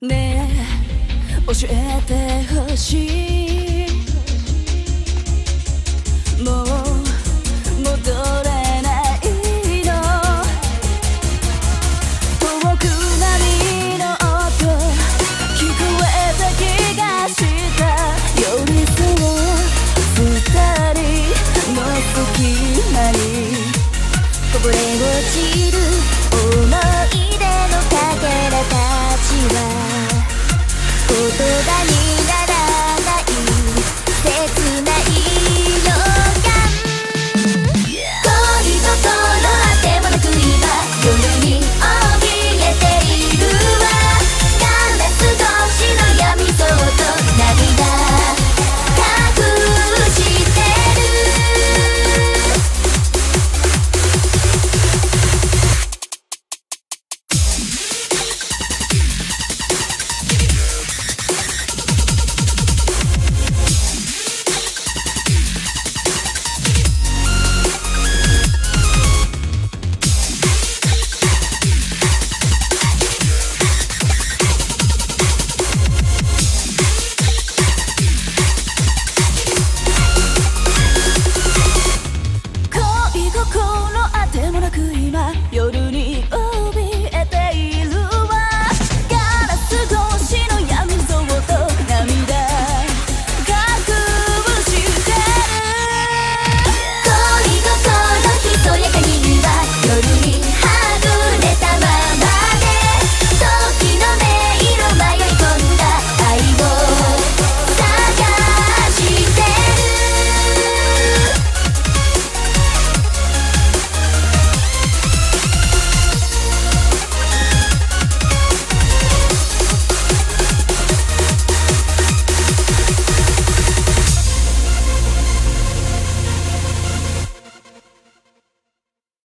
ねえ教えてほしい。もう戻れないの。遠く波の音聞こえた気がした。寄り添う二人の隙間に。こぼれ落ちる同